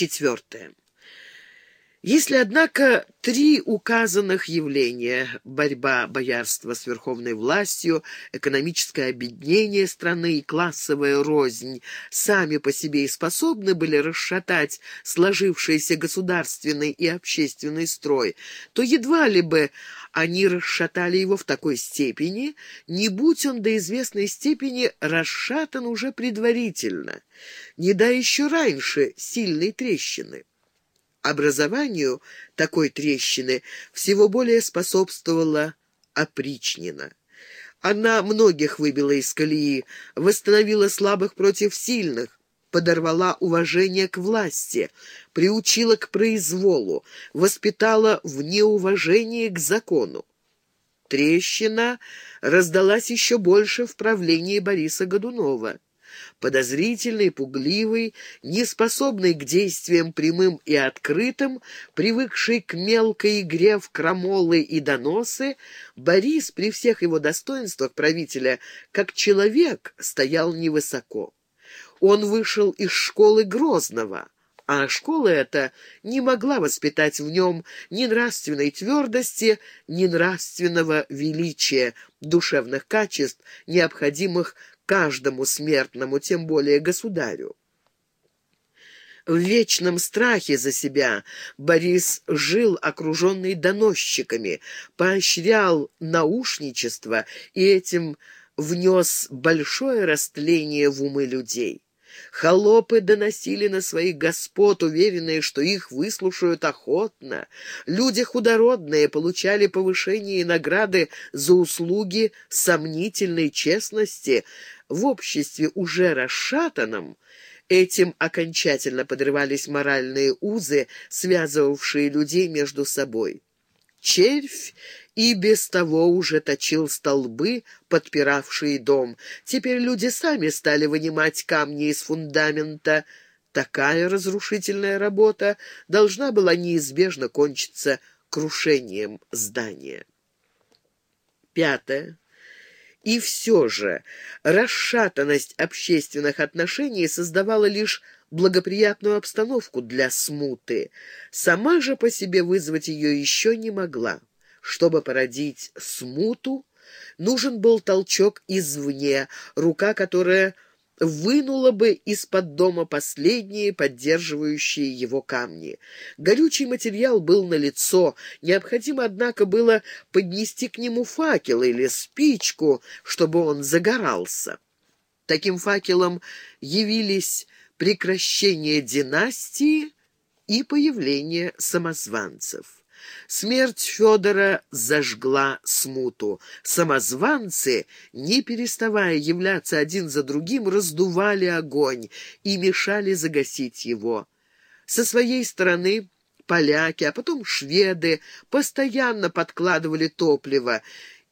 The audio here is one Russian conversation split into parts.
Четвертое. Если, однако, три указанных явления – борьба боярства с верховной властью, экономическое объединение страны и классовая рознь – сами по себе и способны были расшатать сложившийся государственный и общественный строй, то едва ли бы они расшатали его в такой степени, не будь он до известной степени расшатан уже предварительно, не да еще раньше сильной трещины. Образованию такой трещины всего более способствовала опричнина. Она многих выбила из колеи, восстановила слабых против сильных, подорвала уважение к власти, приучила к произволу, воспитала в неуважении к закону. Трещина раздалась еще больше в правлении Бориса Годунова подозрительный, пугливый, неспособный к действиям прямым и открытым, привыкший к мелкой игре в крамолы и доносы, Борис при всех его достоинствах правителя, как человек, стоял невысоко. Он вышел из школы Грозного, а школа эта не могла воспитать в нем ни нравственной твердости, ни нравственного величия, душевных качеств, необходимых каждому смертному, тем более государю. В вечном страхе за себя Борис жил, окруженный доносчиками, поощрял наушничество и этим внес большое растление в умы людей. Холопы доносили на своих господ, уверенные, что их выслушают охотно. Люди худородные получали повышение и награды за услуги сомнительной честности. В обществе уже расшатанном этим окончательно подрывались моральные узы, связывавшие людей между собой. Червь и без того уже точил столбы, подпиравшие дом. Теперь люди сами стали вынимать камни из фундамента. Такая разрушительная работа должна была неизбежно кончиться крушением здания. Пятое. И все же расшатанность общественных отношений создавала лишь благоприятную обстановку для смуты. Сама же по себе вызвать ее еще не могла. Чтобы породить смуту, нужен был толчок извне, рука, которая вынула бы из-под дома последние поддерживающие его камни. Горючий материал был налицо, необходимо, однако, было поднести к нему факел или спичку, чтобы он загорался. Таким факелом явились прекращение династии и появление самозванцев. Смерть Федора зажгла смуту. Самозванцы, не переставая являться один за другим, раздували огонь и мешали загасить его. Со своей стороны поляки, а потом шведы постоянно подкладывали топливо,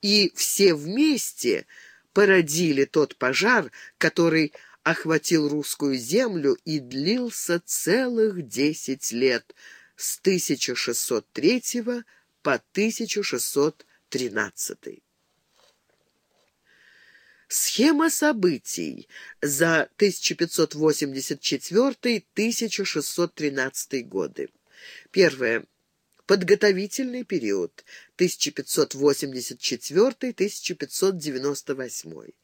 и все вместе породили тот пожар, который охватил русскую землю и длился целых десять лет — с 1603 по 1613. Схема событий за 1584-1613 годы. Первое. Подготовительный период 1584-1598.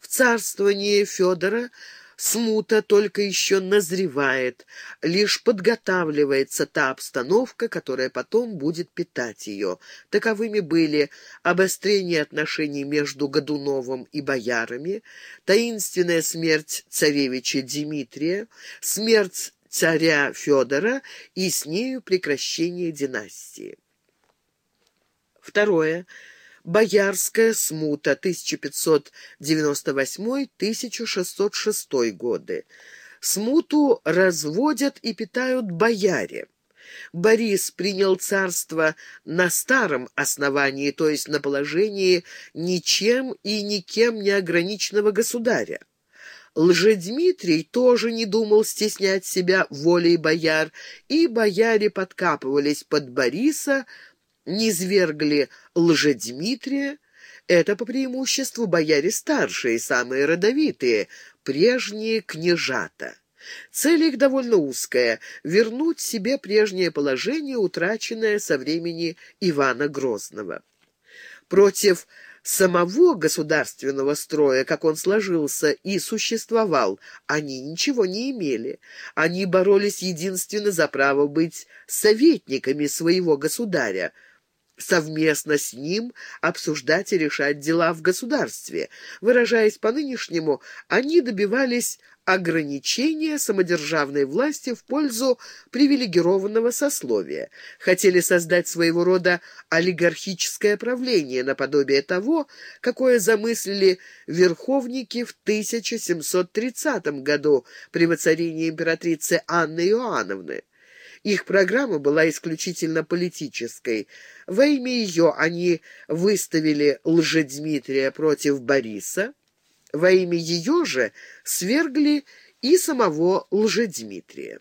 В царствовании Федора Смута только еще назревает, лишь подготавливается та обстановка, которая потом будет питать ее. Таковыми были обострение отношений между Годуновым и боярами, таинственная смерть царевича Дмитрия, смерть царя Федора и с нею прекращение династии. Второе. Боярская смута 1598-1606 годы. Смуту разводят и питают бояре. Борис принял царство на старом основании, то есть на положении ничем и никем не ограниченного государя. Лжедмитрий тоже не думал стеснять себя волей бояр, и бояре подкапывались под Бориса, низвергли лжедмитрия, это по преимуществу бояре старшие, самые родовитые, прежние княжата. Цель их довольно узкая — вернуть себе прежнее положение, утраченное со времени Ивана Грозного. Против самого государственного строя, как он сложился и существовал, они ничего не имели. Они боролись единственно за право быть советниками своего государя, совместно с ним обсуждать и решать дела в государстве. Выражаясь по-нынешнему, они добивались ограничения самодержавной власти в пользу привилегированного сословия, хотели создать своего рода олигархическое правление наподобие того, какое замыслили верховники в 1730 году при воцарении императрицы Анны Иоанновны. Их программа была исключительно политической. Во имя ее они выставили Лжедмитрия против Бориса, во имя ее же свергли и самого Лжедмитрия.